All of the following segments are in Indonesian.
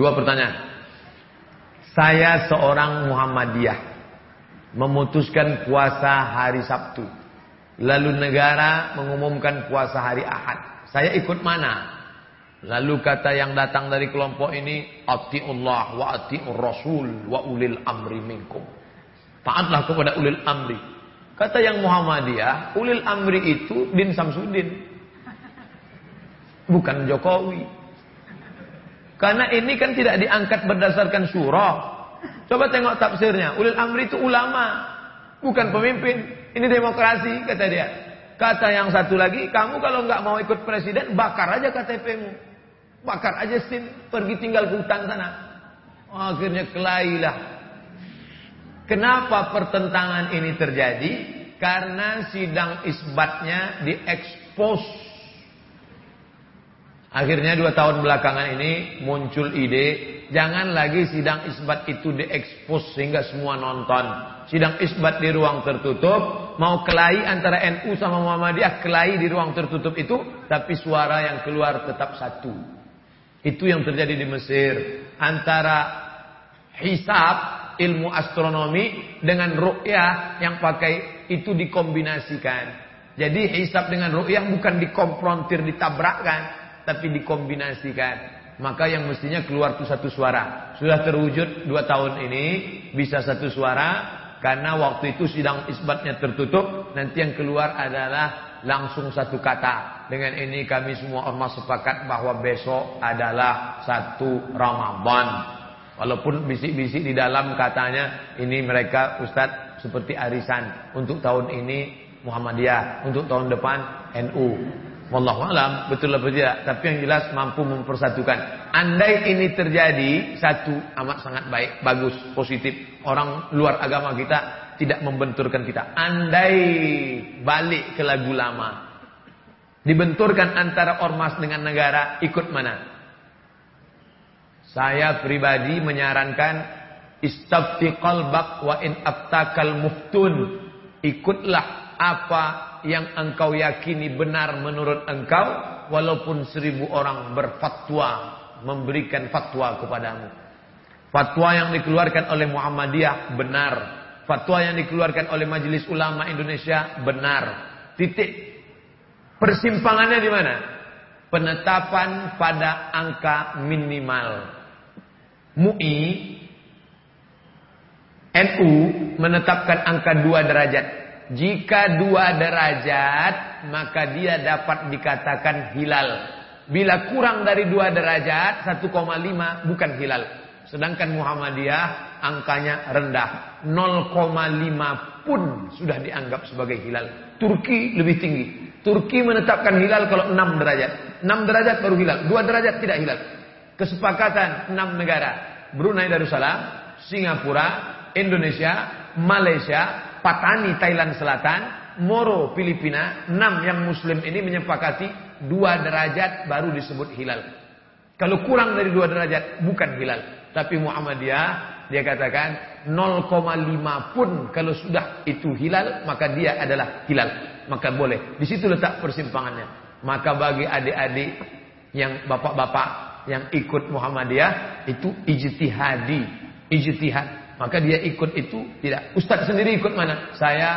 Dua pertanyaan. Saya seorang Muhammadiyah memutuskan puasa hari Sabtu. Lalu negara mengumumkan puasa hari Ahad. Saya ikut mana? Lalu kata yang datang dari kelompok ini, Ati'ullah wa ati'ur rasul wa ulil amri minkum. Taatlah kepada ulil amri. Kata yang Muhammadiyah, ulil amri itu Din Samsudin. Bukan Jokowi. Karena ini kan tidak diangkat berdasarkan surah. Coba tengok tafsirnya. Ulil amri itu ulama. Bukan pemimpin. Ini demokrasi, kata dia. Kata yang satu lagi, kamu kalau nggak mau ikut presiden, bakar aja KTP-mu. Bakar aja sin, pergi tinggal ke hutan sana. Akhirnya kelailah. Kenapa pertentangan ini terjadi? Karena sidang isbatnya diekspos. Akhirnya dua tahun belakangan ini muncul ide, jangan lagi sidang isbat itu diekspos sehingga semua nonton. Sidang isbat di ruang tertutup, mau kelahi antara NU sama Muhammadiyah, kelahi di ruang tertutup itu, tapi suara yang keluar tetap satu. Itu yang terjadi di Mesir. Antara hisab ilmu astronomi dengan ru'yah yang pakai itu dikombinasikan. Jadi hisab dengan ru'yah bukan dikonfrontir, ditabrakkan, tapi dikombinasikan. Maka yang mestinya keluar itu satu suara. Sudah terwujud dua tahun ini bisa satu suara karena waktu itu sidang isbatnya tertutup. Nanti yang keluar adalah langsung satu kata. Dengan ini kami semua ormas sepakat bahwa besok adalah satu Ramadan. Walaupun bisik-bisik di dalam katanya ini mereka Ustadz seperti arisan. Untuk tahun ini Muhammadiyah, untuk tahun depan NU. Wallahu alam, betul atau tidak, tapi yang jelas mampu mempersatukan. Andai ini terjadi, satu amat sangat baik, bagus, positif. Orang luar agama kita tidak membenturkan kita. Andai balik ke lagu lama. Dibenturkan antara ormas dengan negara, ikut mana? Saya pribadi menyarankan istafti qalbak wa in aftakal muftun. Ikutlah apa yang engkau yakini benar menurut engkau walaupun seribu orang berfatwa memberikan fatwa kepadamu. Fatwa yang dikeluarkan oleh Muhammadiyah benar Fatwa yang dikeluarkan oleh Majelis Ulama Indonesia benar. Titik. Persimpangannya di mana? Penetapan pada angka minimal. MUI NU menetapkan angka dua derajat. Jika dua derajat, maka dia dapat dikatakan hilal. Bila kurang dari dua derajat, 1,5 bukan hilal. Sedangkan Muhammadiyah angkanya rendah. 0,5 pun sudah dianggap sebagai hilal. Turki lebih tinggi. Turki menetapkan hilal kalau 6 derajat. 6 derajat baru hilal. 2 derajat tidak hilal. Kesepakatan 6 negara. Brunei Darussalam, Singapura, Indonesia, Malaysia, Patani Thailand Selatan, Moro Filipina, 6 yang muslim ini menyepakati 2 derajat baru disebut hilal. Kalau kurang dari 2 derajat bukan hilal. Tapi Muhammadiyah dia katakan 0,5 pun kalau sudah itu hilal maka dia adalah hilal. Maka boleh. Di situ letak persimpangannya. Maka bagi adik-adik yang bapak-bapak yang ikut Muhammadiyah itu ijtihadi. Ijtihad maka dia ikut itu tidak ustaz sendiri ikut mana saya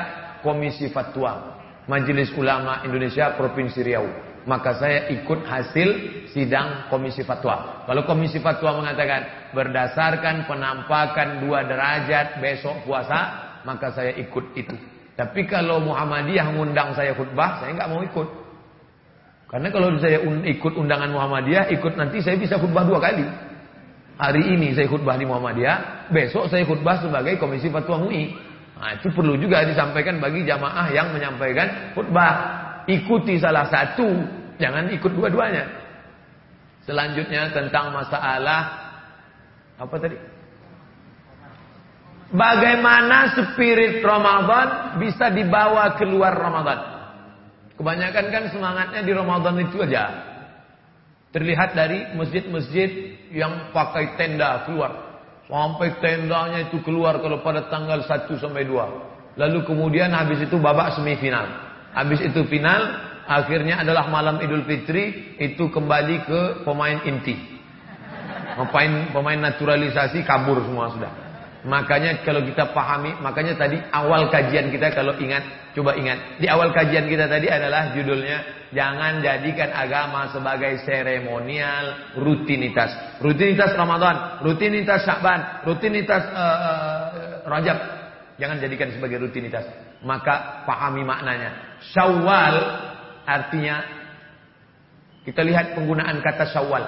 komisi fatwa Majelis Ulama Indonesia Provinsi Riau maka saya ikut hasil sidang komisi fatwa. Kalau komisi fatwa mengatakan berdasarkan penampakan dua derajat besok puasa, maka saya ikut itu. Tapi kalau Muhammadiyah mengundang saya khutbah, saya nggak mau ikut. Karena kalau saya ikut undangan Muhammadiyah, ikut nanti saya bisa khutbah dua kali. Hari ini saya khutbah di Muhammadiyah, besok saya khutbah sebagai komisi fatwa MUI. Nah, itu perlu juga disampaikan bagi jamaah yang menyampaikan khutbah ikuti salah satu, jangan ikut dua-duanya. Selanjutnya tentang masalah apa tadi? Bagaimana spirit Ramadan bisa dibawa keluar Ramadan? Kebanyakan kan semangatnya di Ramadan itu aja. Terlihat dari masjid-masjid yang pakai tenda keluar. Sampai tendanya itu keluar kalau pada tanggal 1 sampai 2. Lalu kemudian habis itu babak semifinal. Habis itu final, akhirnya adalah malam Idul Fitri, itu kembali ke pemain inti. Pemain pemain naturalisasi kabur semua sudah. Makanya kalau kita pahami, makanya tadi awal kajian kita kalau ingat, coba ingat. Di awal kajian kita tadi adalah judulnya jangan jadikan agama sebagai seremonial, rutinitas. Rutinitas Ramadan, rutinitas Sya'ban, rutinitas uh, uh, Rajab. Jangan jadikan sebagai rutinitas. Maka pahami maknanya. Syawal artinya kita lihat penggunaan kata Syawal.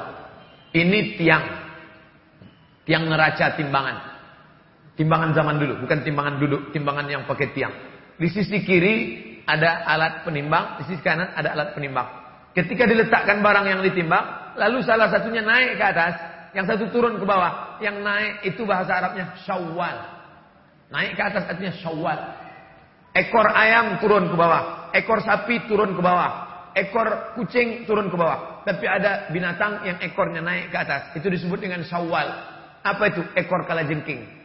Ini tiang. Tiang neraca timbangan. Timbangan zaman dulu, bukan timbangan duduk, timbangan yang pakai tiang. Di sisi kiri ada alat penimbang, di sisi kanan ada alat penimbang. Ketika diletakkan barang yang ditimbang, lalu salah satunya naik ke atas, yang satu turun ke bawah. Yang naik itu bahasa Arabnya syawal. Naik ke atas artinya syawal. Ekor ayam turun ke bawah, ekor sapi turun ke bawah, ekor kucing turun ke bawah. Tapi ada binatang yang ekornya naik ke atas. Itu disebut dengan syawal. Apa itu? Ekor kalajengking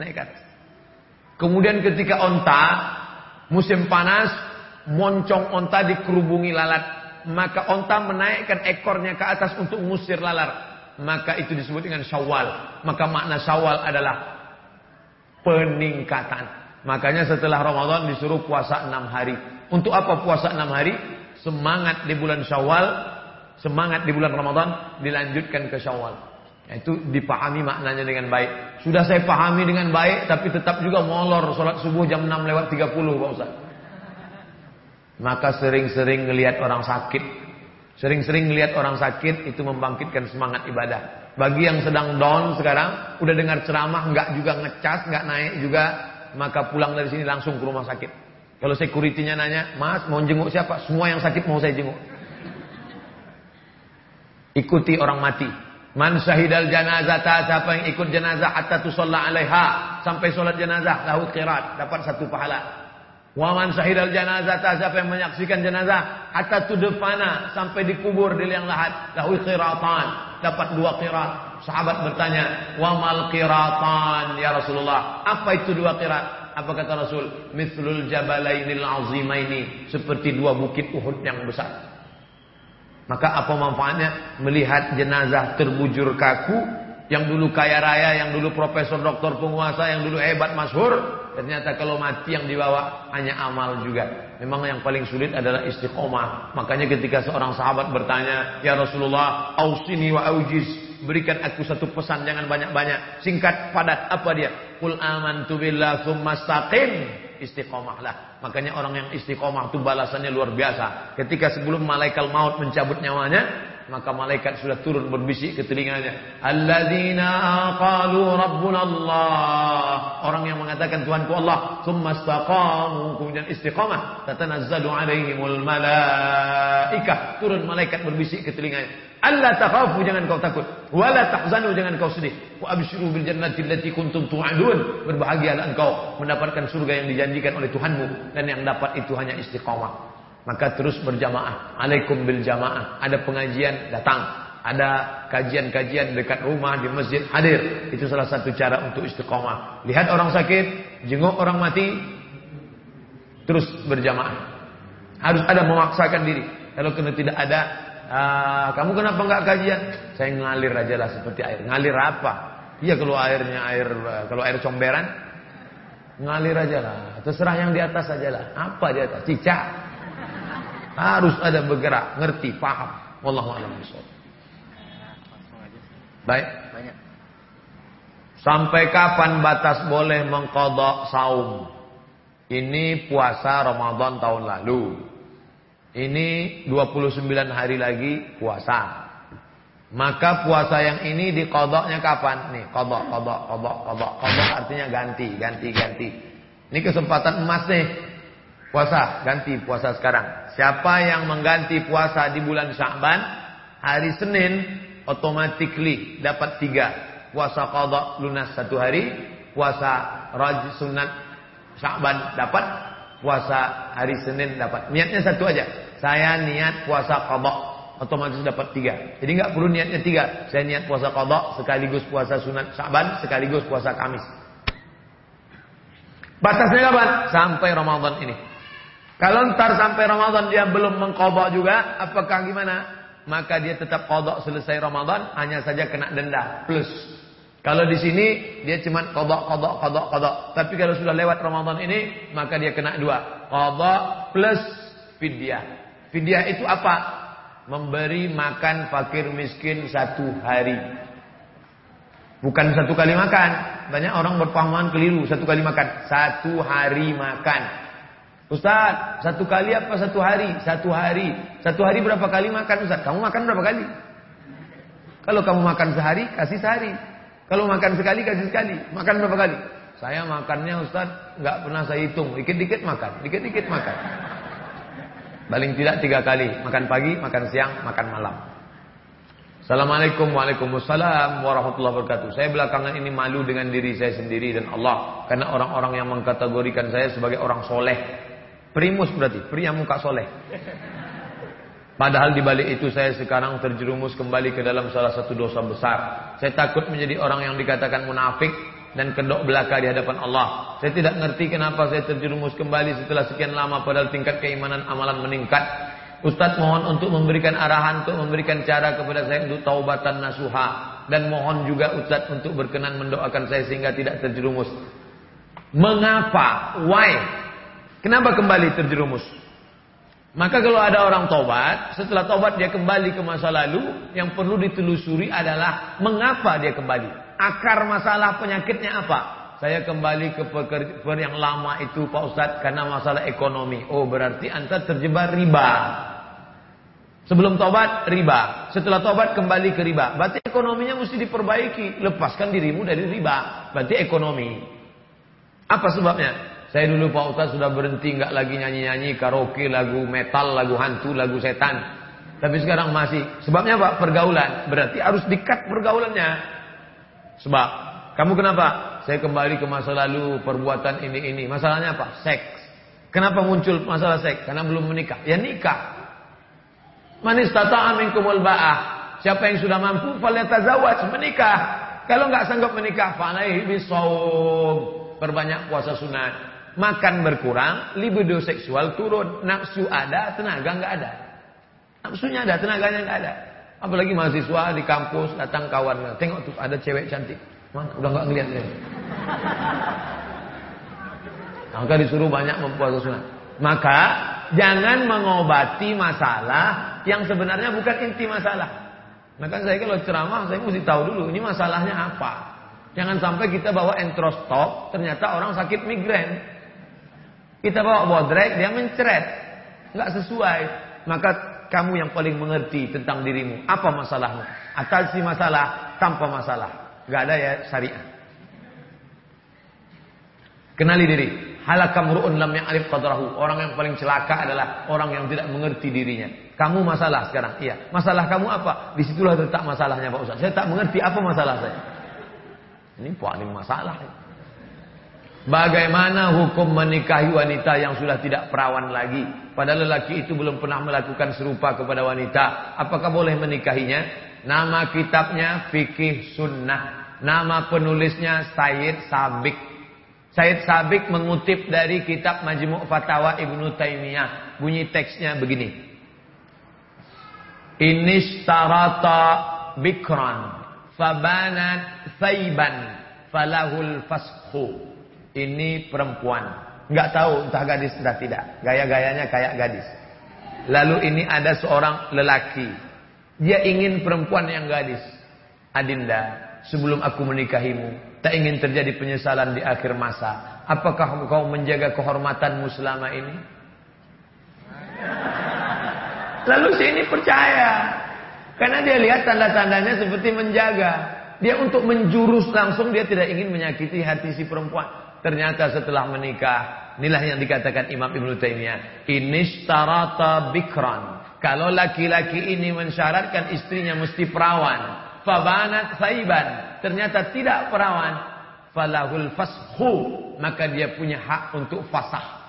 naik. Kemudian ketika onta musim panas, moncong onta dikerubungi lalat, maka onta menaikkan ekornya ke atas untuk mengusir lalat. Maka itu disebut dengan syawal. Maka makna syawal adalah peningkatan. Makanya setelah Ramadan disuruh puasa enam hari. Untuk apa puasa enam hari? Semangat di bulan syawal, semangat di bulan Ramadan dilanjutkan ke syawal. Itu dipahami maknanya dengan baik. Sudah saya pahami dengan baik, tapi tetap juga molor sholat subuh jam 6 lewat 30 Pak Ustaz. Maka sering-sering ngelihat orang sakit. Sering-sering ngelihat orang sakit itu membangkitkan semangat ibadah. Bagi yang sedang down sekarang, udah dengar ceramah, nggak juga ngecas, nggak naik juga, maka pulang dari sini langsung ke rumah sakit. Kalau securitynya nanya, Mas mau jenguk siapa? Semua yang sakit mau saya jenguk. Ikuti orang mati. Man syahidal janazata siapa yang ikut jenazah hatta tusalla alaiha sampai solat jenazah lahu qirat dapat satu pahala. Wa man syahidal janazata siapa yang menyaksikan jenazah hatta tudfana sampai dikubur di liang lahat lahu qiratan dapat dua qirat. Sahabat bertanya, "Wa mal qiratan ya Rasulullah?" Apa itu dua qirat? Apa kata Rasul? Mithlul jabalainil azimaini, seperti dua bukit Uhud yang besar. Maka apa manfaatnya melihat jenazah terbujur kaku yang dulu kaya raya, yang dulu profesor, doktor, penguasa, yang dulu hebat, masyhur, ternyata kalau mati yang dibawa hanya amal juga. Memang yang paling sulit adalah istiqomah. Makanya ketika seorang sahabat bertanya, "Ya Rasulullah, ausini wa aujiz, berikan aku satu pesan jangan banyak-banyak, singkat, padat." Apa dia? Qul amantu billah tsumma istiqomahlah. Makanya orang yang istiqomah itu balasannya luar biasa. Ketika sebelum malaikat maut mencabut nyawanya, maka malaikat sudah turun berbisik ke telinganya. Alladzina qalu rabbuna Allah. Orang yang mengatakan Tuhanku Allah, tsumma istaqamu, kemudian istiqamah, tatanazzalu alaihimul malaikah. Turun malaikat berbisik ke telinganya. Allah takhafu jangan kau takut, wala tahzanu jangan kau sedih. Wa abshiru bil jannati allati kuntum tu'adun. Berbahagialah engkau mendapatkan surga yang dijanjikan oleh Tuhanmu dan yang dapat itu hanya istiqamah. Maka terus berjamaah. Alaikum bil jamaah. Ada pengajian datang. Ada kajian-kajian dekat rumah di masjid hadir. Itu salah satu cara untuk istiqamah. Lihat orang sakit, jenguk orang mati, terus berjamaah. Harus ada memaksakan diri. Kalau kena tidak ada, Ah, kamu kenapa enggak kajian? Saya ngalir aja lah seperti air. Ngalir apa? Iya kalau airnya air kalau air comberan ngalir aja lah. Terserah yang di atas aja lah. Apa di atas? Cicak. Harus ada bergerak, ngerti, paham. Wallahu a'lam Baik. Banyak. Sampai kapan batas boleh mengkodok saum? Ini puasa Ramadan tahun lalu. Ini 29 hari lagi puasa. Maka puasa yang ini dikodoknya kapan? Nih, kodok, kodok, kodok, kodok. Kodok artinya ganti, ganti, ganti. Ini kesempatan emas nih. Puasa, ganti puasa sekarang. Siapa yang mengganti puasa di bulan Sya'ban, hari Senin, automatically dapat tiga. Puasa kodok lunas satu hari, puasa raj sunat Sya'ban dapat, puasa hari Senin dapat. Niatnya satu aja. Saya niat puasa qadha, otomatis dapat tiga. Jadi nggak perlu niatnya tiga. Saya niat puasa qadha sekaligus puasa sunat Syaban sekaligus puasa Kamis. Batasnya kapan? Sampai Ramadan ini. Kalau ntar sampai Ramadan dia belum mengqadha juga, apakah gimana? maka dia tetap kodok selesai Ramadan, hanya saja kena denda plus. Kalau di sini dia cuma kodok, kodok, kodok, kodok. Tapi kalau sudah lewat Ramadan ini, maka dia kena dua. Kodok plus fidyah. Fidyah itu apa? Memberi makan fakir miskin satu hari. Bukan satu kali makan. Banyak orang berpahaman keliru. Satu kali makan. Satu hari makan. Ustaz, satu kali apa satu hari? Satu hari. Satu hari berapa kali makan Ustaz? Kamu makan berapa kali? Kalau kamu makan sehari, kasih sehari. Kalau makan sekali, kasih sekali. Makan berapa kali? Saya makannya Ustaz, nggak pernah saya hitung. Dikit-dikit makan, dikit-dikit makan. Paling tidak tiga kali. Makan pagi, makan siang, makan malam. Assalamualaikum Waalaikumsalam warahmatullahi wabarakatuh. Saya belakangan ini malu dengan diri saya sendiri dan Allah. Karena orang-orang yang mengkategorikan saya sebagai orang soleh. Primus berarti, pria muka soleh. Padahal di balik itu saya sekarang terjerumus kembali ke dalam salah satu dosa besar. Saya takut menjadi orang yang dikatakan munafik dan kedok belaka di hadapan Allah. Saya tidak ngerti kenapa saya terjerumus kembali setelah sekian lama padahal tingkat keimanan amalan meningkat. Ustaz mohon untuk memberikan arahan, untuk memberikan cara kepada saya untuk taubatan nasuha. Dan mohon juga Ustaz untuk berkenan mendoakan saya sehingga tidak terjerumus. Mengapa? Why? Kenapa kembali terjerumus? Maka kalau ada orang tobat, setelah tobat dia kembali ke masa lalu, yang perlu ditelusuri adalah mengapa dia kembali. Akar masalah penyakitnya apa? Saya kembali ke pekerjaan yang lama itu Pak Ustadz karena masalah ekonomi. Oh berarti anda terjebak riba. Sebelum tobat riba. Setelah tobat kembali ke riba. Berarti ekonominya mesti diperbaiki. Lepaskan dirimu dari riba. Berarti ekonomi. Apa sebabnya? Saya dulu Pak Ustaz sudah berhenti nggak lagi nyanyi-nyanyi karaoke, lagu metal, lagu hantu, lagu setan. Tapi sekarang masih. Sebabnya Pak? Pergaulan. Berarti harus dikat pergaulannya. Sebab kamu kenapa? Saya kembali ke masa lalu perbuatan ini ini. Masalahnya apa? Seks. Kenapa muncul masalah seks? Karena belum menikah. Ya nikah. Manis tata minkumul ba'ah. Siapa yang sudah mampu falyatazawwaj menikah. Kalau nggak sanggup menikah, falaihi bisawm. Perbanyak puasa sunat makan berkurang, libido seksual turun, nafsu ada, tenaga nggak ada. Nafsunya ada, tenaganya nggak ada. Apalagi mahasiswa di kampus datang kawan, tengok tuh ada cewek cantik, mana udah nggak ngeliat nih. Maka disuruh banyak mempuasa sunat. Maka jangan mengobati masalah yang sebenarnya bukan inti masalah. Maka saya kalau ceramah saya mesti tahu dulu ini masalahnya apa. Jangan sampai kita bawa entrostop, ternyata orang sakit migrain. Kita bawa bodrek, dia mencret. Nggak sesuai. Maka kamu yang paling mengerti tentang dirimu. Apa masalahmu? Atasi masalah tanpa masalah. Nggak ada ya syariah. Kenali diri. Halakam ru'un lam ya'rif qadrahu. Orang yang paling celaka adalah orang yang tidak mengerti dirinya. Kamu masalah sekarang. Iya. Masalah kamu apa? Di situlah letak masalahnya Pak Ustaz. Saya tak mengerti apa masalah saya. Ini paling masalah. Bagaimana hukum menikahi wanita yang sudah tidak perawan lagi? Padahal lelaki itu belum pernah melakukan serupa kepada wanita. Apakah boleh menikahinya? Nama kitabnya Fikih Sunnah. Nama penulisnya Sayyid Sabik. Sayyid Sabik mengutip dari kitab Majmu' Fatawa Ibnu Taimiyah. Bunyi teksnya begini. Inistarata bikran fabanat saiban falahul fashu ini perempuan. Nggak tahu entah gadis entah tidak. Gaya-gayanya kayak gadis. Lalu ini ada seorang lelaki. Dia ingin perempuan yang gadis. Adinda, sebelum aku menikahimu, tak ingin terjadi penyesalan di akhir masa. Apakah kau menjaga kehormatanmu selama ini? Lalu si ini percaya. Karena dia lihat tanda-tandanya seperti menjaga. Dia untuk menjurus langsung dia tidak ingin menyakiti hati si perempuan. Ternyata setelah menikah, inilah yang dikatakan Imam Ibn Taimiyah, inistarata bikran. Kalau laki-laki ini mensyaratkan istrinya mesti perawan, fabanat saiban, ternyata tidak perawan, falahul fashu, maka dia punya hak untuk fasah.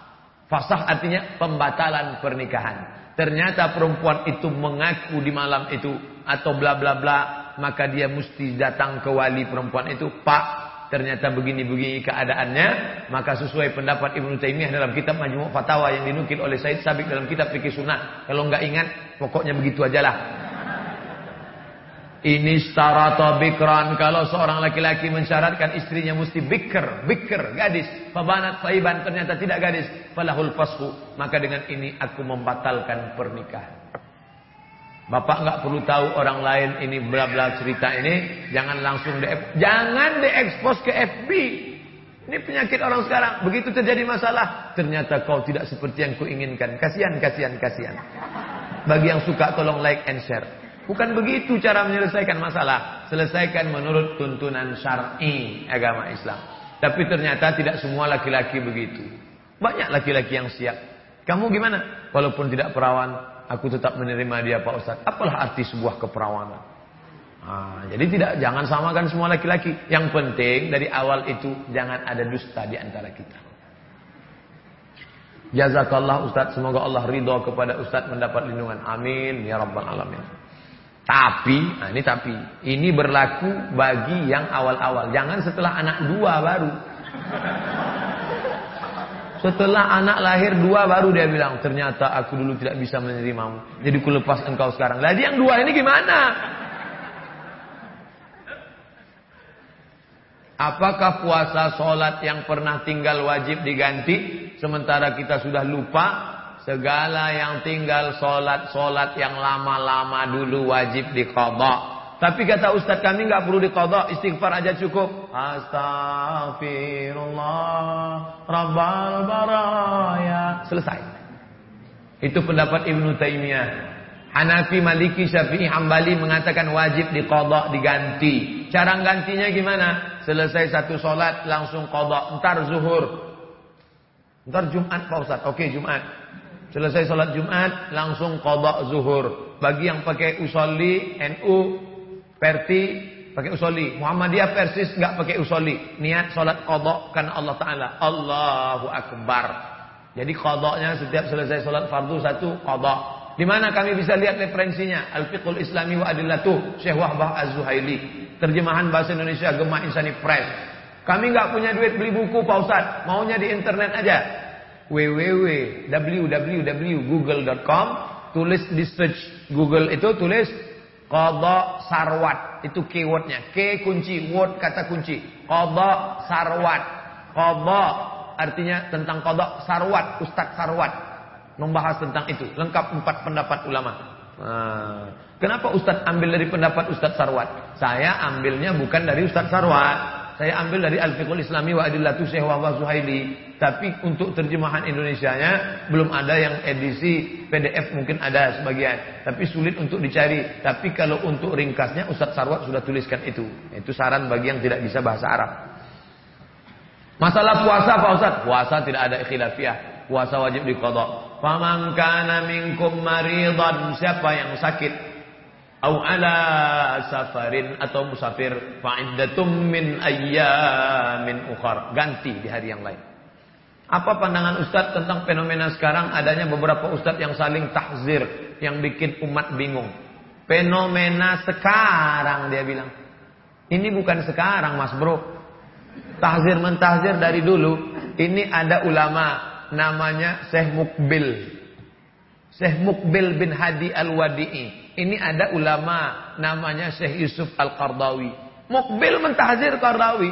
Fasah artinya pembatalan pernikahan. Ternyata perempuan itu mengaku di malam itu atau bla bla bla, maka dia mesti datang ke wali perempuan itu, "Pak, ternyata begini-begini keadaannya, maka sesuai pendapat Ibnu Taimiyah dalam kitab Majmu' Fatawa yang dinukil oleh Said Sabik dalam kitab Fikih Sunnah. Kalau nggak ingat, pokoknya begitu aja lah. Ini starata bikran. Kalau seorang laki-laki mensyaratkan istrinya mesti bikr, bikr, gadis. Fabanat saiban ternyata tidak gadis. Falahul fasku. Maka dengan ini aku membatalkan pernikahan. Bapak nggak perlu tahu orang lain ini bla bla cerita ini. Jangan langsung di jangan diekspos ke FB. Ini penyakit orang sekarang. Begitu terjadi masalah, ternyata kau tidak seperti yang kuinginkan. Kasihan, kasihan, kasihan. Bagi yang suka tolong like and share. Bukan begitu cara menyelesaikan masalah. Selesaikan menurut tuntunan syar'i agama Islam. Tapi ternyata tidak semua laki-laki begitu. Banyak laki-laki yang siap. Kamu gimana? Walaupun tidak perawan, aku tetap menerima dia Pak Ustaz. Apalah arti sebuah keperawanan? Nah, jadi tidak jangan samakan semua laki-laki. Yang penting dari awal itu jangan ada dusta di antara kita. Jazakallah Ustaz, semoga Allah ridho kepada Ustaz mendapat lindungan. Amin ya rabbal alamin. Tapi, nah ini tapi, ini berlaku bagi yang awal-awal. Jangan setelah anak dua baru. Setelah anak lahir dua baru dia bilang, ternyata aku dulu tidak bisa menerimamu. Jadi ku lepas engkau sekarang. Jadi yang dua ini gimana? Apakah puasa sholat yang pernah tinggal wajib diganti? Sementara kita sudah lupa Segala yang tinggal solat-solat yang lama-lama dulu wajib dikodok. Tapi kata Ustaz kami nggak perlu dikodok, istighfar aja cukup. Astagfirullah, Rabbal Baraya. Selesai. Itu pendapat Ibnu Taimiyah. Hanafi, Maliki, Syafi'i, Hambali mengatakan wajib dikodok, diganti. Cara gantinya gimana? Selesai satu solat langsung kodok. Ntar zuhur. Ntar Jumat Pak Ustaz. Oke Jumat. Selesai sholat Jumat, langsung kodok zuhur. Bagi yang pakai usolli, NU, Perti, pakai usolli. Muhammadiyah Persis nggak pakai usolli. Niat sholat kodok karena Allah Ta'ala. Allahu Akbar. Jadi kodoknya setiap selesai sholat fardu satu kodok. Di mana kami bisa lihat referensinya? Al-Fiqhul Islami wa Adillatuh, Syekh Wahbah Az-Zuhaili. Terjemahan bahasa Indonesia Gemah Insani Press. Kami nggak punya duit beli buku Pak Ustaz. Maunya di internet aja www.google.com tulis di search Google itu tulis qada sarwat. Itu keywordnya. K kunci word kata kunci. Qada sarwat. Qada artinya tentang qada sarwat ustaz sarwat. Membahas tentang itu. Lengkap empat pendapat ulama. Nah, kenapa ustaz ambil dari pendapat ustaz sarwat? Saya ambilnya bukan dari ustaz sarwat saya ambil dari Al-Fiqhul Islami wa Adillatu Syekh Wahwa Zuhaili. Tapi untuk terjemahan Indonesianya belum ada yang edisi PDF mungkin ada sebagian. Tapi sulit untuk dicari. Tapi kalau untuk ringkasnya Ustadz Sarwat sudah tuliskan itu. Itu saran bagi yang tidak bisa bahasa Arab. Masalah puasa Pak Ustaz? Puasa tidak ada khilafiyah. Puasa wajib dikodok. Faman kana minkum maridan. Siapa yang sakit? Au ala safarin atau musafir. Fa'iddatum min ayyamin ukhar. Ganti di hari yang lain. Apa pandangan Ustadz tentang fenomena sekarang? Adanya beberapa Ustadz yang saling tahzir yang bikin umat bingung. Fenomena sekarang dia bilang. Ini bukan sekarang mas bro. Tahzir mentahzir dari dulu. Ini ada ulama namanya Syekh Mukbil. Syekh Mukbil bin Hadi Al-Wadi'i ini ada ulama namanya Syekh Yusuf Al-Qardawi. Mukbil mentahzir Qardawi.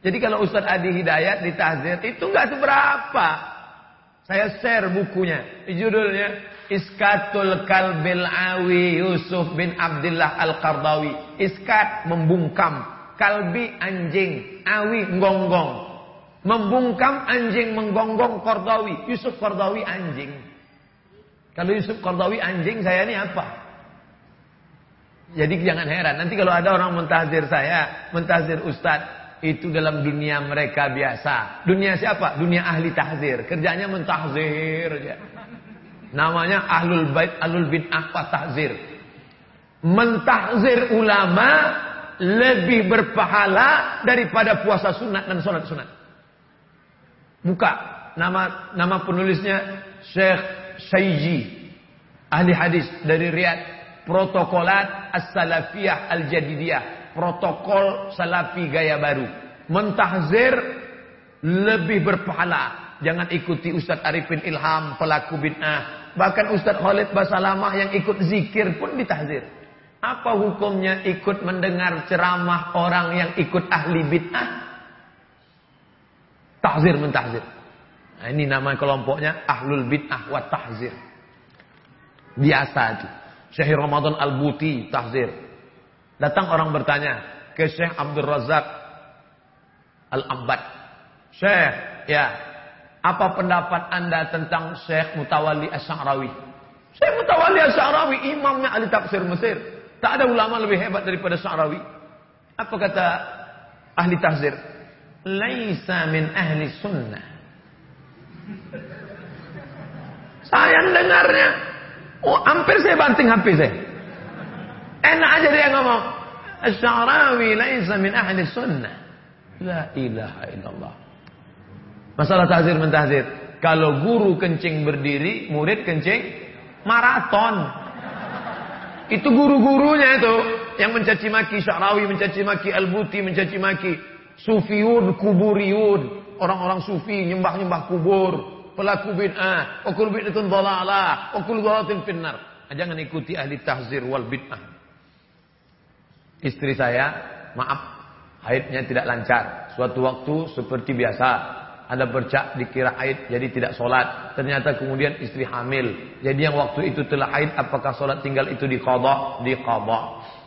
Jadi kalau Ustaz Adi Hidayat ditahzir itu enggak seberapa. Saya share bukunya. Judulnya Iskatul Kalbil Awi Yusuf bin Abdullah Al-Qardawi. Iskat membungkam. Kalbi anjing. Awi gonggong. Membungkam anjing menggonggong Qardawi. Yusuf Qardawi anjing. Kalau Yusuf Qardawi anjing saya ini apa? Jadi jangan heran. Nanti kalau ada orang mentahzir saya, mentahzir ustadz, itu dalam dunia mereka biasa. Dunia siapa? Dunia ahli tahzir. Kerjanya mentahzir. Ya. Namanya ahlul bait, ahlul bid'ah wa tahzir. Mentahzir ulama lebih berpahala daripada puasa sunat dan sholat sunat. Buka nama nama penulisnya Syekh Saiji ahli hadis dari Riyadh protokolat as-salafiyah al-jadidiyah, protokol salafi gaya baru. Mentahzir lebih berpahala. Jangan ikuti Ustadz Arifin Ilham, pelaku bid'ah. Bahkan Ustadz Khalid Basalamah yang ikut zikir pun ditahzir. Apa hukumnya ikut mendengar ceramah orang yang ikut ahli bid'ah? Tahzir mentahzir. Nah, ini nama kelompoknya ahlul bid'ah wa tahzir. Biasa itu. Syekh Ramadan Al-Buti tahzir. Datang orang bertanya ke Syekh Abdul Razak Al-Abbad. Syekh, ya, apa pendapat anda tentang Syekh Mutawali As-Sa'rawi? Syekh Mutawali As-Sa'rawi imamnya ahli tafsir Mesir. Tak ada ulama lebih hebat daripada Sa'rawi. Apa kata ahli tahzir? Laisa min ahli sunnah. Saya dengarnya. Oh, hampir saya banting HP saya. Enak aja dia ngomong. Syarawi laisa min ahli sunnah. La ilaha illallah. Masalah tahzir mentahzir. Kalau guru kencing berdiri, murid kencing maraton. Itu guru-gurunya itu yang mencaci maki Syarawi, mencaci maki Al-Buti, mencaci maki Sufiyun, Kuburiyun, orang-orang sufi nyembah-nyembah kubur, pelaku bid'ah, wa kullu bid'atin dhalalah, wa kullu dhalalatin finnar. Nah, jangan ikuti ahli tahzir wal bid'ah. Istri saya, maaf, haidnya tidak lancar. Suatu waktu seperti biasa, ada bercak dikira haid jadi tidak sholat. Ternyata kemudian istri hamil. Jadi yang waktu itu telah haid apakah sholat tinggal itu di qadha? Di qadha.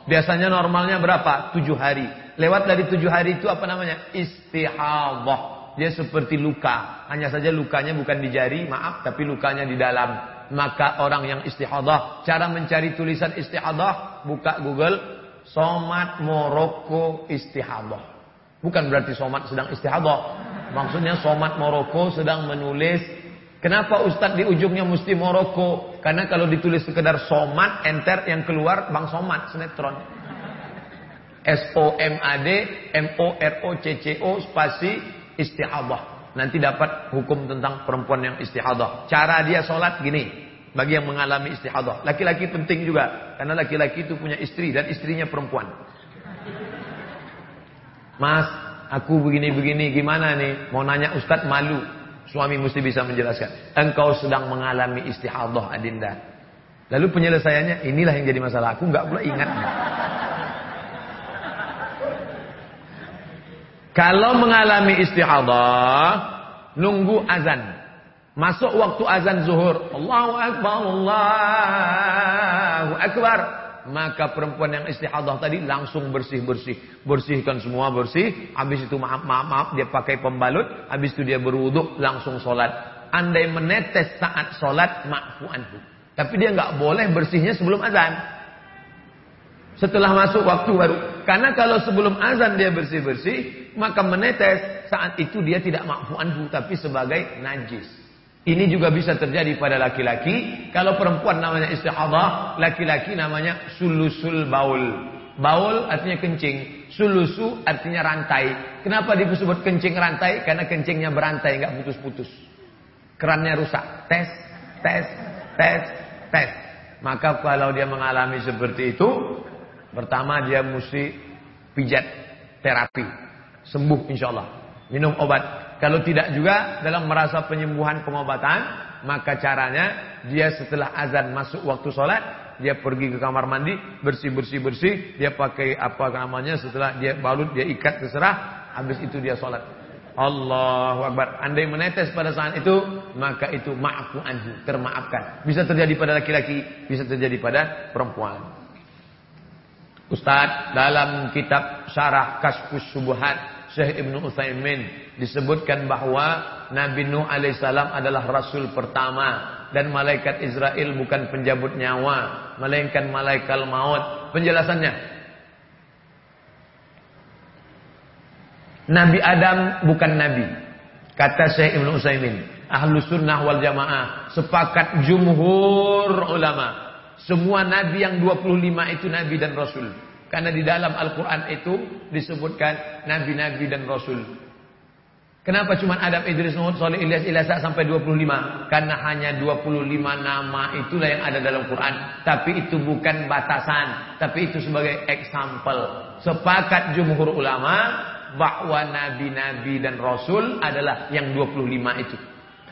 Biasanya normalnya berapa? Tujuh hari. Lewat dari tujuh hari itu apa namanya? Istihadah. Dia seperti luka. Hanya saja lukanya bukan di jari, maaf, tapi lukanya di dalam. Maka orang yang istihadah, cara mencari tulisan istihadah, buka Google, Somat Moroko istihadah. Bukan berarti somat sedang istihadah. Maksudnya somat Moroko sedang menulis. Kenapa Ustadz di ujungnya mesti Moroko? Karena kalau ditulis sekedar somat, enter yang keluar Bang Somat, sinetron. S-O-M-A-D, M-O-R-O-C-C-O, spasi istihadah. Nanti dapat hukum tentang perempuan yang istihadah. Cara dia sholat gini. Bagi yang mengalami istihadah. Laki-laki penting juga. Karena laki-laki itu punya istri dan istrinya perempuan. Mas, aku begini-begini gimana nih? Mau nanya Ustadz malu. Suami mesti bisa menjelaskan. Engkau sedang mengalami istihadah adinda. Lalu penyelesaiannya inilah yang jadi masalah. Aku nggak pula ingat. Kalau mengalami istihadah, nunggu azan. Masuk waktu azan zuhur. Allahu Akbar, Allahu Akbar maka perempuan yang istihadah tadi langsung bersih-bersih. Bersihkan semua bersih. Habis itu maaf, maaf. Dia pakai pembalut. Habis itu dia berwuduk. Langsung sholat. Andai menetes saat sholat. Ma'fu anhu. Tapi dia nggak boleh bersihnya sebelum azan. Setelah masuk waktu baru. Karena kalau sebelum azan dia bersih-bersih. Maka menetes. Saat itu dia tidak ma'fu anhu. Tapi sebagai najis. Ini juga bisa terjadi pada laki-laki. Kalau perempuan namanya istihadah, laki-laki namanya sulusul baul. Baul artinya kencing, sulusu artinya rantai. Kenapa disebut kencing rantai? Karena kencingnya berantai, nggak putus-putus. Kerannya rusak. Tes, tes, tes, tes. Maka kalau dia mengalami seperti itu, pertama dia mesti pijat terapi. Sembuh insya Allah. Minum obat. Kalau tidak juga dalam merasa penyembuhan pengobatan, maka caranya dia setelah azan masuk waktu sholat, dia pergi ke kamar mandi, bersih bersih bersih, dia pakai apa namanya setelah dia balut dia ikat terserah, habis itu dia sholat. Allahu Akbar. Andai menetes pada saat itu, maka itu ma'afu anhu, termaafkan. Bisa terjadi pada laki-laki, bisa terjadi pada perempuan. Ustaz dalam kitab Syarah Kasfus Subuhat Syekh Ibnu Utsaimin disebutkan bahwa Nabi Nuh alaihissalam adalah rasul pertama dan malaikat Israel bukan penjabut nyawa, melainkan malaikat maut. Penjelasannya, Nabi Adam bukan nabi. Kata Syekh Ibnu Utsaimin, ahlu sunnah wal jamaah sepakat jumhur ulama. Semua nabi yang 25 itu nabi dan rasul. Karena di dalam Al-Quran itu disebutkan nabi-nabi dan rasul. Kenapa cuma Adam, Idris, Nuh, Saleh, Ilyas, Ilyasa sampai 25? Karena hanya 25 nama itulah yang ada dalam Quran. Tapi itu bukan batasan. Tapi itu sebagai example. Sepakat jumhur ulama bahwa nabi-nabi dan rasul adalah yang 25 itu.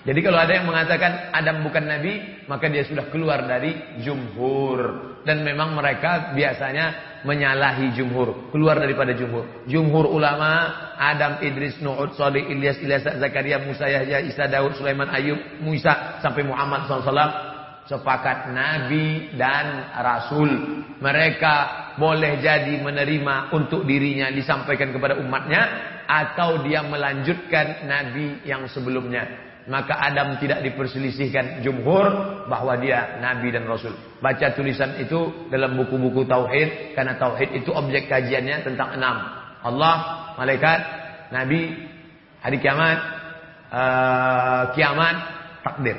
Jadi kalau ada yang mengatakan Adam bukan nabi, maka dia sudah keluar dari jumhur. Dan memang mereka biasanya menyalahi jumhur, keluar daripada jumhur. Jumhur ulama Adam, Idris, Nuh, Salih, Ilyas, Ilyas, Zakaria, Musa, Yahya, Isa, Daud, Sulaiman, Ayub, Musa sampai Muhammad SAW sepakat nabi dan rasul. Mereka boleh jadi menerima untuk dirinya disampaikan kepada umatnya atau dia melanjutkan nabi yang sebelumnya maka Adam tidak diperselisihkan jumhur bahwa dia nabi dan rasul. Baca tulisan itu dalam buku-buku tauhid karena tauhid itu objek kajiannya tentang enam. Allah, malaikat, nabi, hari kiamat, uh, kiamat, takdir.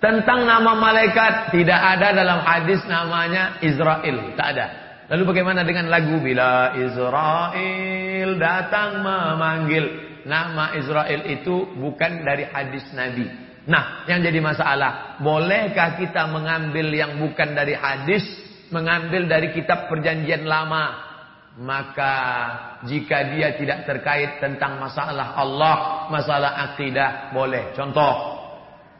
Tentang nama malaikat tidak ada dalam hadis namanya Israel, tak ada. Lalu bagaimana dengan lagu bila Israel datang memanggil nama Israel itu bukan dari hadis Nabi. Nah, yang jadi masalah, bolehkah kita mengambil yang bukan dari hadis, mengambil dari kitab perjanjian lama? Maka jika dia tidak terkait tentang masalah Allah, masalah akidah, boleh. Contoh,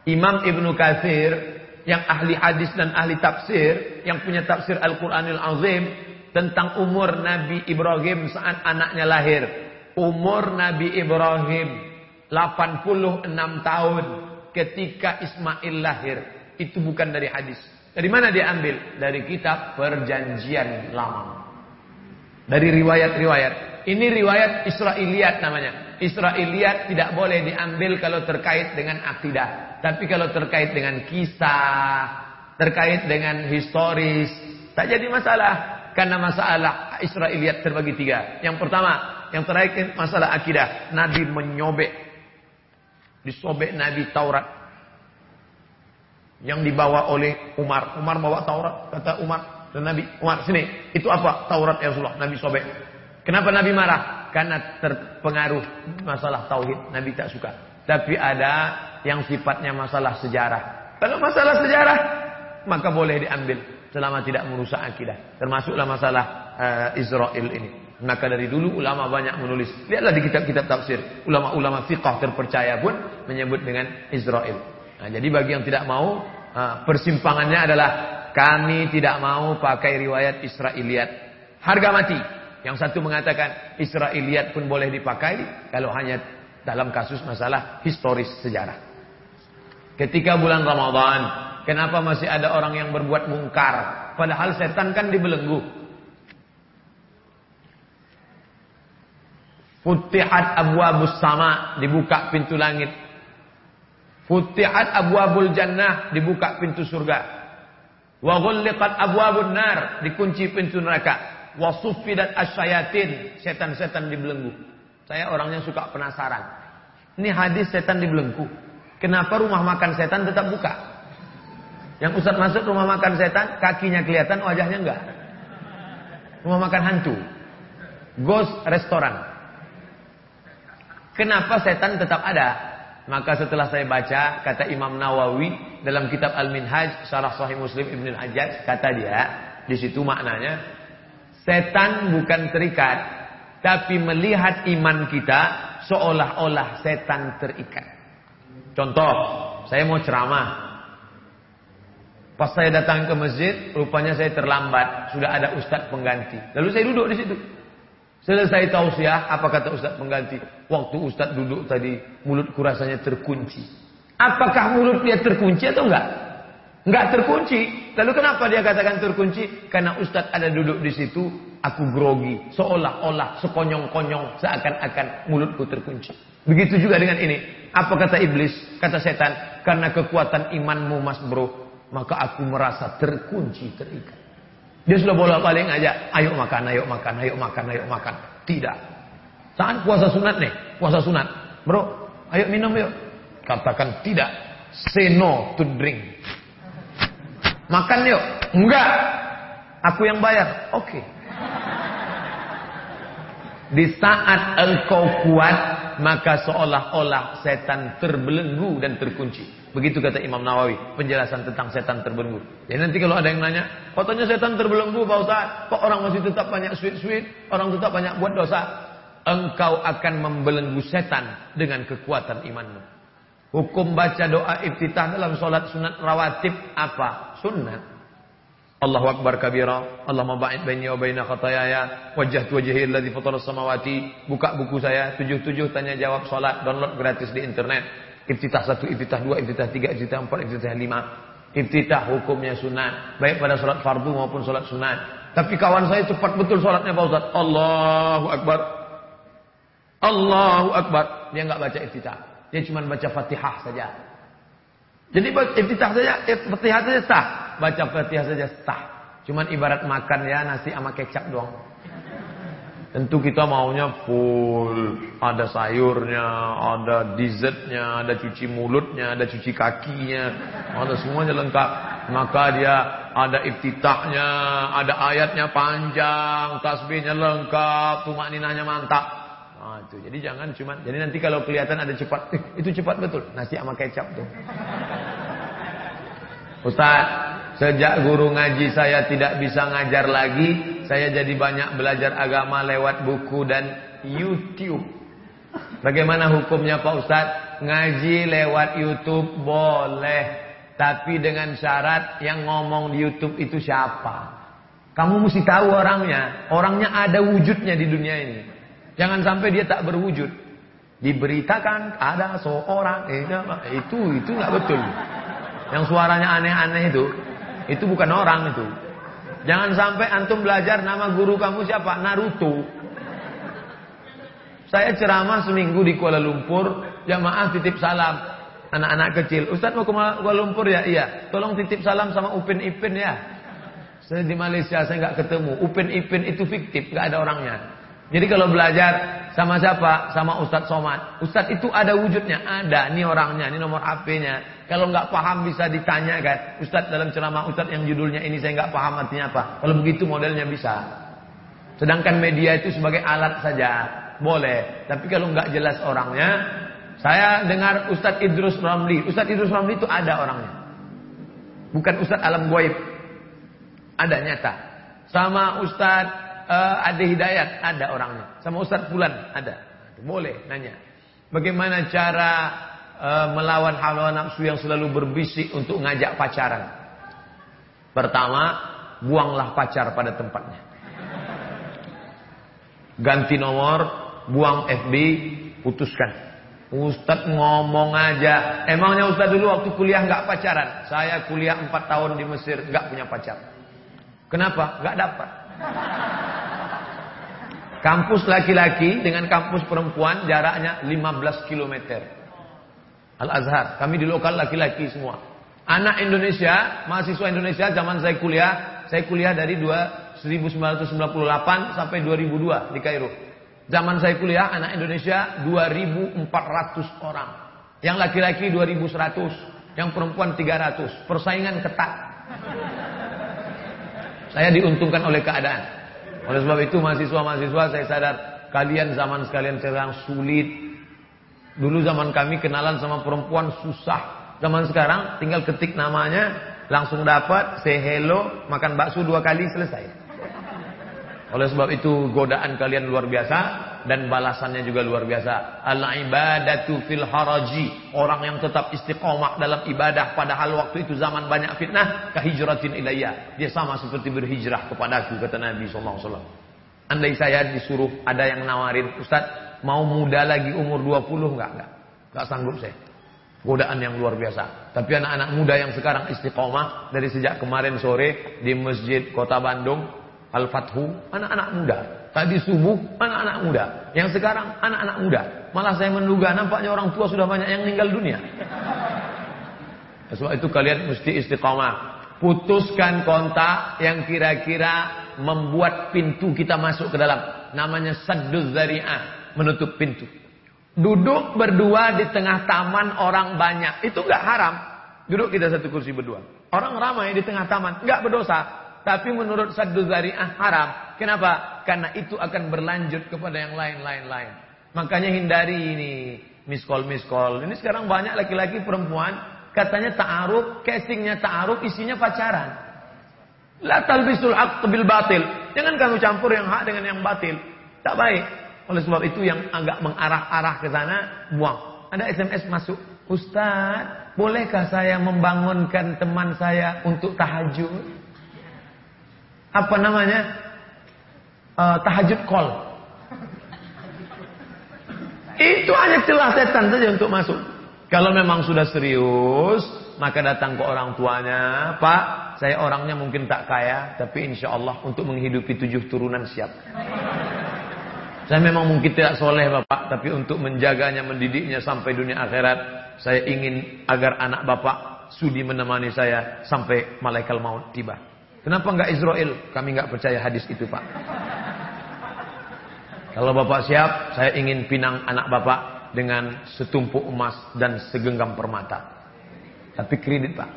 Imam Ibnu Katsir yang ahli hadis dan ahli tafsir, yang punya tafsir Al-Qur'anil Azim tentang umur Nabi Ibrahim saat anaknya lahir umur Nabi Ibrahim 86 tahun ketika Ismail lahir. Itu bukan dari hadis. Dari mana dia ambil? Dari kitab Perjanjian Lama. Dari riwayat-riwayat. Ini riwayat Israiliyat namanya. Israiliyat tidak boleh diambil kalau terkait dengan akidah. Tapi kalau terkait dengan kisah, terkait dengan historis, tak jadi masalah. Karena masalah Israiliyat terbagi tiga. Yang pertama, yang terakhir masalah akidah. Nabi menyobek. Disobek Nabi Taurat. Yang dibawa oleh Umar. Umar bawa Taurat. Kata Umar dan Nabi. Umar sini. Itu apa Taurat ya Rasulullah. Nabi sobek. Kenapa Nabi marah? Karena terpengaruh masalah tauhid. Nabi tak suka. Tapi ada yang sifatnya masalah sejarah. Kalau masalah sejarah, maka boleh diambil selama tidak merusak akidah. Termasuklah masalah uh, Israel ini. Maka dari dulu ulama banyak menulis. Lihatlah di kitab-kitab tafsir. Ulama-ulama fiqah terpercaya pun menyebut dengan Israel. Nah, jadi bagi yang tidak mau, persimpangannya adalah kami tidak mau pakai riwayat Israiliyat. Harga mati. Yang satu mengatakan Israiliyat pun boleh dipakai kalau hanya dalam kasus masalah historis sejarah. Ketika bulan Ramadan, kenapa masih ada orang yang berbuat mungkar? Padahal setan kan dibelenggu. Futihat abwabus sama, dibuka pintu langit. Futihat abwabul jannah, dibuka pintu surga. Wa ghulliqat abwabun nar, dikunci pintu neraka. Wa suffidat asyayatin, setan-setan dibelenggu. Saya orangnya suka penasaran. Ini hadis setan dibelenggu. Kenapa rumah makan setan tetap buka? Yang Ustaz masuk rumah makan setan, kakinya kelihatan, wajahnya enggak. Rumah makan hantu. Ghost restoran. Kenapa setan tetap ada? Maka setelah saya baca kata Imam Nawawi dalam kitab Al-Minhaj Syarah Sahih Muslim Ibn Al-Hajjaj kata dia di situ maknanya setan bukan terikat tapi melihat iman kita seolah-olah setan terikat. Contoh, saya mau ceramah. Pas saya datang ke masjid, rupanya saya terlambat, sudah ada ustadz pengganti. Lalu saya duduk di situ. Selesai tausiah, apa kata Ustaz pengganti? Waktu Ustaz duduk tadi, mulutku rasanya terkunci. Apakah mulut dia terkunci atau enggak? Enggak terkunci. Lalu kenapa dia katakan terkunci? Karena Ustaz ada duduk di situ, aku grogi. Seolah-olah, sekonyong-konyong, seakan-akan mulutku terkunci. Begitu juga dengan ini. Apa kata iblis? Kata setan, karena kekuatan imanmu mas bro, maka aku merasa terkunci, terikat. Dia sudah bolak-balik ngajak, ayo makan, ayo makan, ayo makan, ayo makan. Tidak. Saat puasa sunat nih, puasa sunat. Bro, ayo minum yuk. Katakan tidak. Say no to drink. Makan yuk. Enggak. Aku yang bayar. Oke. Okay. Di saat engkau kuat, maka seolah-olah setan terbelenggu dan terkunci. Begitu kata Imam Nawawi, penjelasan tentang setan terbelenggu. Jadi nanti kalau ada yang nanya, katanya setan terbelenggu Pak Ustaz, kok orang masih tetap banyak sweet-sweet, orang tetap banyak buat dosa? engkau akan membelenggu setan dengan kekuatan imanmu. Hukum baca doa iftitah dalam solat sunat rawatib apa? Sunnah. Allahu akbar kabira. Allah ba'id baini wa baina khatayaya. Wajjahtu wajhi alladhi fatara samawati. Buka buku saya 77 tanya jawab salat download gratis di internet. Iftitah 1, iftitah 2, iftitah 3, iftitah 4, iftitah 5. Iftitah hukumnya sunat, baik pada salat fardu maupun salat sunat. Tapi kawan saya cepat betul salatnya Pak Ustaz. Allahu akbar. Allahu akbar. Dia enggak baca iftitah. Dia cuma baca Fatihah saja. Jadi iftitah saja, Fatihah saja sah baca Fatihah saja sah. Cuman ibarat makan ya nasi sama kecap doang. Tentu kita maunya full. Ada sayurnya, ada dessertnya, ada cuci mulutnya, ada cuci kakinya. Ada semuanya lengkap. Maka dia ada iftitahnya, ada ayatnya panjang, tasbihnya lengkap, tumak ninahnya mantap. Nah, itu. Jadi jangan cuma jadi nanti kalau kelihatan ada cepat, eh, itu cepat betul. Nasi sama kecap tuh. Ustaz, Sejak guru ngaji saya tidak bisa ngajar lagi, saya jadi banyak belajar agama lewat buku dan YouTube. Bagaimana hukumnya Pak Ustadz? Ngaji lewat YouTube boleh, tapi dengan syarat yang ngomong di YouTube itu siapa? Kamu mesti tahu orangnya. Orangnya ada wujudnya di dunia ini. Jangan sampai dia tak berwujud. Diberitakan ada seorang eh, itu itu nggak betul. Yang suaranya aneh-aneh itu itu bukan orang itu. Jangan sampai antum belajar nama guru kamu siapa? Naruto. Saya ceramah seminggu di Kuala Lumpur, jamaah titip salam. Anak-anak kecil, Ustaz mau ke Kuala Lumpur ya? Iya. Tolong titip salam sama Upin Ipin ya. Saya di Malaysia saya nggak ketemu. Upin Ipin itu fiktif, nggak ada orangnya. Jadi kalau belajar sama siapa? Sama Ustadz Somad. Ustadz itu ada wujudnya, ada. Ini orangnya, ini nomor HP-nya. Kalau nggak paham bisa ditanya kan. Ustadz dalam ceramah Ustadz yang judulnya ini saya nggak paham artinya apa. Kalau begitu modelnya bisa. Sedangkan media itu sebagai alat saja. Boleh. Tapi kalau nggak jelas orangnya. Saya dengar Ustadz Idrus Ramli. Ustadz Idrus Ramli itu ada orangnya. Bukan Ustadz Alam Goib. Ada nyata. Sama Ustadz uh, Ade Hidayat. Ada orangnya. Sama Ustadz Fulan. Ada. Boleh nanya. Bagaimana cara melawan hawa nafsu yang selalu berbisik untuk ngajak pacaran. Pertama, buanglah pacar pada tempatnya. Ganti nomor, buang FB, putuskan. Ustadz ngomong aja. Emangnya Ustadz dulu waktu kuliah nggak pacaran? Saya kuliah 4 tahun di Mesir nggak punya pacar. Kenapa? Nggak dapat. Kampus laki-laki dengan kampus perempuan jaraknya 15 kilometer. Al-Azhar. Kami di lokal laki-laki semua. Anak Indonesia, mahasiswa Indonesia zaman saya kuliah, saya kuliah dari 1998 sampai 2002 di Kairo. Zaman saya kuliah anak Indonesia 2400 orang. Yang laki-laki 2100, yang perempuan 300. Persaingan ketat. Saya diuntungkan oleh keadaan. Oleh sebab itu mahasiswa-mahasiswa saya sadar kalian zaman sekalian sekarang sulit Dulu zaman kami kenalan sama perempuan susah. Zaman sekarang tinggal ketik namanya, langsung dapat, say hello, makan bakso dua kali selesai. Oleh sebab itu godaan kalian luar biasa dan balasannya juga luar biasa. Al-ibadatu fil haraji. Orang yang tetap istiqomah dalam ibadah padahal waktu itu zaman banyak fitnah, kahijratin ilayya. Dia sama seperti berhijrah kepadaku kata Nabi sallallahu alaihi wasallam. Andai saya disuruh ada yang nawarin, Ustaz, Mau muda lagi umur 20 enggak? Enggak. Enggak sanggup saya. Godaan yang luar biasa. Tapi anak-anak muda yang sekarang istiqomah dari sejak kemarin sore di Masjid Kota Bandung Al-Fathu, anak-anak muda. Tadi subuh anak-anak muda. Yang sekarang anak-anak muda. Malah saya menduga nampaknya orang tua sudah banyak yang meninggal dunia. Sebab itu kalian mesti istiqomah. Putuskan kontak yang kira-kira membuat pintu kita masuk ke dalam. Namanya sadduz zari'ah menutup pintu. Duduk berdua di tengah taman orang banyak. Itu nggak haram. Duduk kita satu kursi berdua. Orang ramai di tengah taman. nggak berdosa. Tapi menurut Saddu Zari'ah haram. Kenapa? Karena itu akan berlanjut kepada yang lain-lain-lain. Makanya hindari ini. Miskol-miskol. Ini sekarang banyak laki-laki perempuan. Katanya ta'aruf. Casingnya ta'aruf. Isinya pacaran. La talbisul haq bil batil. Jangan kamu campur yang hak dengan yang batil. Tak baik. Oleh sebab itu yang agak mengarah-arah ke sana, buang. Ada SMS masuk. Ustaz, bolehkah saya membangunkan teman saya untuk tahajud? Apa namanya? Uh, tahajud call. Itu hanya celah setan saja untuk masuk. Kalau memang sudah serius, maka datang ke orang tuanya, Pak, saya orangnya mungkin tak kaya, tapi insya Allah untuk menghidupi tujuh turunan siap. Saya memang mungkin tidak soleh Bapak, tapi untuk menjaganya, mendidiknya sampai dunia akhirat, saya ingin agar anak Bapak sudi menemani saya sampai malaikat maut tiba. Kenapa enggak Israel? Kami enggak percaya hadis itu Pak. Kalau Bapak siap, saya ingin pinang anak Bapak dengan setumpuk emas dan segenggam permata. Tapi kredit Pak.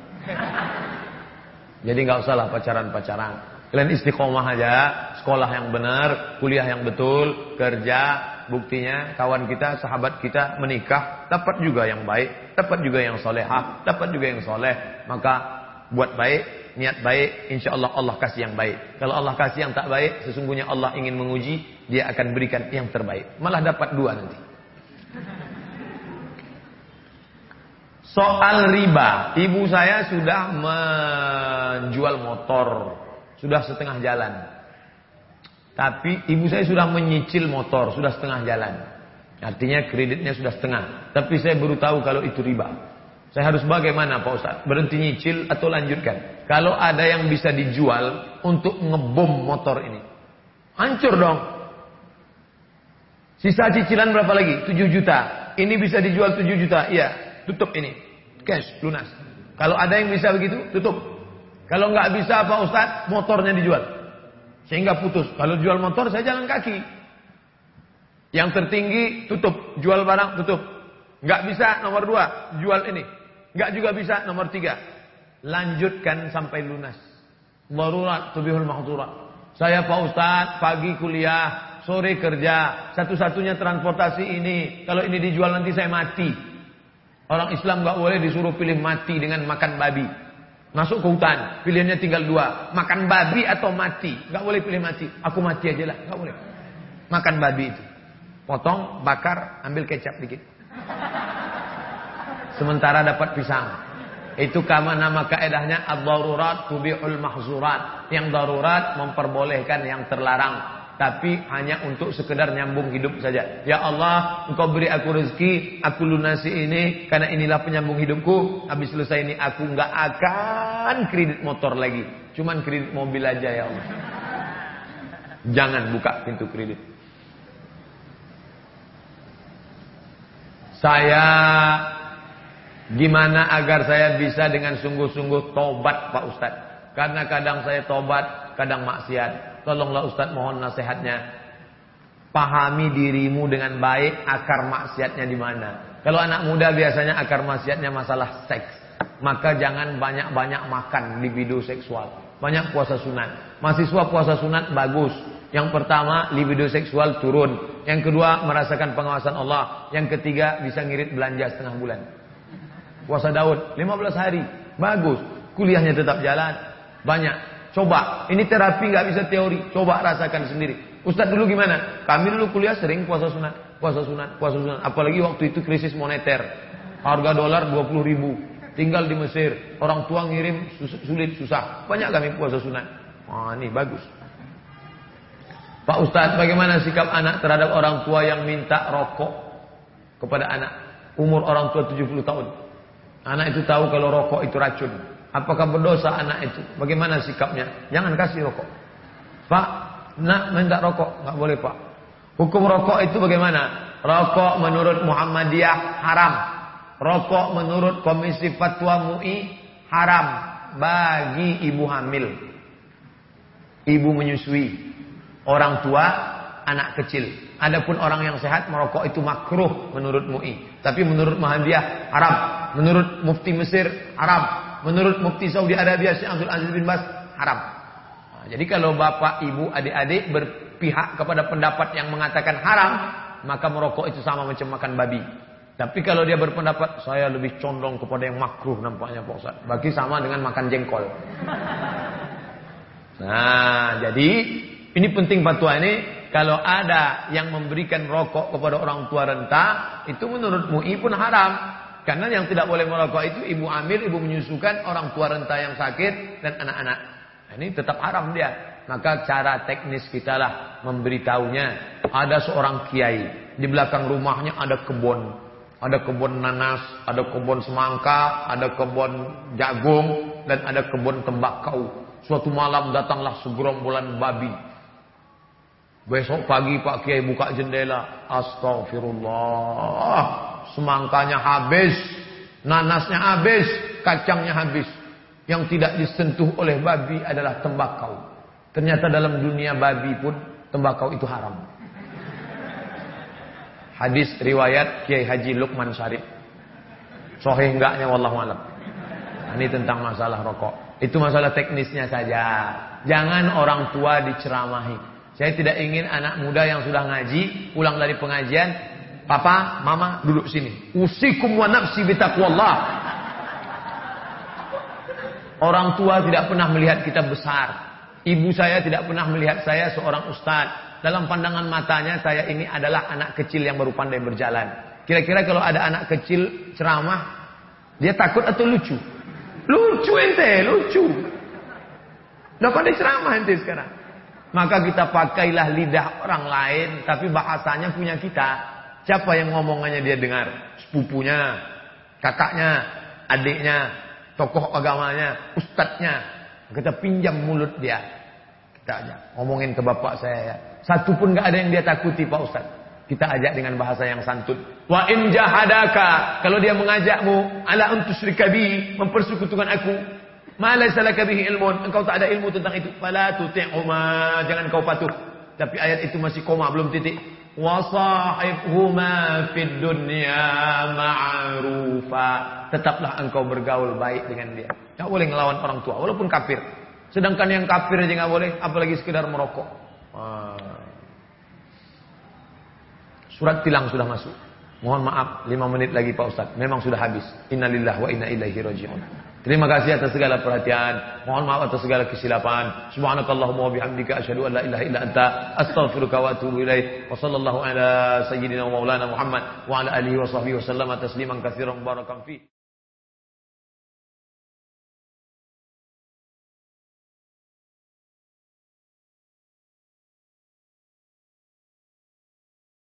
Jadi nggak usah pacaran-pacaran. Kalian istiqomah aja, sekolah yang benar, kuliah yang betul, kerja, buktinya kawan kita, sahabat kita menikah, dapat juga yang baik, dapat juga yang solehah, dapat juga yang soleh. Maka buat baik, niat baik, insya Allah Allah kasih yang baik. Kalau Allah kasih yang tak baik, sesungguhnya Allah ingin menguji, dia akan berikan yang terbaik. Malah dapat dua nanti. Soal riba, ibu saya sudah menjual motor sudah setengah jalan. Tapi ibu saya sudah menyicil motor, sudah setengah jalan. Artinya kreditnya sudah setengah. Tapi saya baru tahu kalau itu riba. Saya harus bagaimana Pak Ustaz? Berhenti nyicil atau lanjutkan? Kalau ada yang bisa dijual untuk ngebom motor ini. Hancur dong. Sisa cicilan berapa lagi? 7 juta. Ini bisa dijual 7 juta. Iya, tutup ini. Cash, lunas. Kalau ada yang bisa begitu, tutup. Kalau nggak bisa Pak Ustaz, motornya dijual. Sehingga putus. Kalau jual motor saya jalan kaki. Yang tertinggi tutup, jual barang tutup. Nggak bisa nomor dua, jual ini. Nggak juga bisa nomor tiga. Lanjutkan sampai lunas. Darurat tubihul mahdurat. Saya Pak Ustaz, pagi kuliah, sore kerja, satu-satunya transportasi ini. Kalau ini dijual nanti saya mati. Orang Islam nggak boleh disuruh pilih mati dengan makan babi. Masuk ke hutan, pilihannya tinggal dua. Makan babi atau mati. Gak boleh pilih mati. Aku mati aja lah, gak boleh. Makan babi itu. Potong, bakar, ambil kecap dikit. Sementara dapat pisang. Itu kama nama kaedahnya ad-darurat tubihul mahzurat. Yang darurat memperbolehkan yang terlarang tapi hanya untuk sekedar nyambung hidup saja. Ya Allah, Engkau beri aku rezeki, aku lunasi ini karena inilah penyambung hidupku. Habis selesai ini aku nggak akan kredit motor lagi, cuman kredit mobil aja ya Allah. Jangan buka pintu kredit. Saya gimana agar saya bisa dengan sungguh-sungguh tobat Pak Ustadz? Karena kadang saya tobat, kadang maksiat. Tolonglah Ustaz mohon nasihatnya. Pahami dirimu dengan baik akar maksiatnya di mana. Kalau anak muda biasanya akar maksiatnya masalah seks. Maka jangan banyak-banyak makan libido seksual. Banyak puasa sunat. Mahasiswa puasa sunat bagus. Yang pertama libido seksual turun. Yang kedua merasakan pengawasan Allah. Yang ketiga bisa ngirit belanja setengah bulan. Puasa Daud 15 hari. Bagus. Kuliahnya tetap jalan. Banyak. Coba, ini terapi nggak bisa teori. Coba rasakan sendiri. Ustadz dulu gimana? Kami dulu kuliah sering puasa sunat, puasa sunat, puasa sunat. Apalagi waktu itu krisis moneter. Harga dolar 20 ribu. Tinggal di Mesir. Orang tua ngirim sulit, susah. Banyak kami puasa sunat. Wah ini bagus. Pak Ustadz bagaimana sikap anak terhadap orang tua yang minta rokok kepada anak. Umur orang tua 70 tahun. Anak itu tahu kalau rokok itu racun. Apakah berdosa anak itu? Bagaimana sikapnya? Jangan kasih rokok. Pak, nak minta rokok. Nggak boleh pak. Hukum rokok itu bagaimana? Rokok menurut Muhammadiyah haram. Rokok menurut Komisi Fatwa MUI haram bagi ibu hamil. Ibu menyusui. Orang tua, anak kecil. Adapun orang yang sehat merokok itu makruh menurut MUI. Tapi menurut Muhammadiyah haram. Menurut Mufti Mesir haram menurut Mufti Saudi Arabia Syekh Abdul Aziz bin Bas haram. Nah, jadi kalau bapak, ibu, adik-adik berpihak kepada pendapat yang mengatakan haram, maka merokok itu sama macam makan babi. Tapi kalau dia berpendapat saya lebih condong kepada yang makruh nampaknya Pak Ustaz. Bagi sama dengan makan jengkol. Nah, jadi ini penting fatwa ini kalau ada yang memberikan rokok kepada orang tua renta, itu menurut MUI pun haram. Karena yang tidak boleh merokok itu ibu amil, ibu menyusukan, orang tua renta yang sakit, dan anak-anak. Nah, ini tetap haram dia. Maka cara teknis kita lah memberitahunya. Ada seorang kiai. Di belakang rumahnya ada kebun. Ada kebun nanas, ada kebun semangka, ada kebun jagung, dan ada kebun tembakau. Suatu malam datanglah segerombolan babi. Besok pagi Pak Kiai buka jendela. Astagfirullah. Semangkanya habis. Nanasnya habis. Kacangnya habis. Yang tidak disentuh oleh babi adalah tembakau. Ternyata dalam dunia babi pun tembakau itu haram. Hadis riwayat Kiai Haji Lukman Syarif. Sohih enggaknya wallahu alam. Ini tentang masalah rokok. Itu masalah teknisnya saja. Jangan orang tua diceramahi. Saya tidak ingin anak muda yang sudah ngaji, pulang dari pengajian, Papa, Mama, duduk sini. Usikum wa nafsi bitaqwallah. Orang tua tidak pernah melihat kita besar. Ibu saya tidak pernah melihat saya seorang ustadz. Dalam pandangan matanya saya ini adalah anak kecil yang baru pandai berjalan. Kira-kira kalau ada anak kecil ceramah, dia takut atau lucu? Lucu ente, lucu. Udah pandai ceramah ente sekarang. Maka kita pakailah lidah orang lain, tapi bahasanya punya kita. Siapa yang ngomongannya dia dengar? Sepupunya, kakaknya, adiknya, tokoh agamanya, ustadznya. Kita pinjam mulut dia. Kita aja ngomongin ke bapak saya ya. Satu pun gak ada yang dia takuti Pak Ustadz. Kita ajak dengan bahasa yang santun. Wa in jahadaka. Kalau dia mengajakmu. Ala untuk bi. Mempersekutukan aku. Ma laka bihi ilmun, engkau tak ada ilmu tentang itu. Fala tuti'huma, jangan kau patuh. Tapi ayat itu masih koma, belum titik. Wa sahibhuma fid dunya ma'rufa. Tetaplah engkau bergaul baik dengan dia. Tak boleh ngelawan orang tua walaupun kafir. Sedangkan yang kafir aja enggak boleh, apalagi sekedar merokok. Surat tilang sudah masuk. Mohon maaf, lima menit lagi Pak Ustaz. Memang sudah habis. Innalillah wa inna ilaihi raji'un. Terima kasih atas segala perhatian. Mohon maaf atas segala kesilapan. Subhanakallahumma wa bihamdika asyhadu an la ilaha illa anta astaghfiruka wa atubu ilaik. Wa sallallahu ala sayyidina wa maulana Muhammad wa ala alihi wa sahbihi wa sallama tasliman katsiran barakan fi.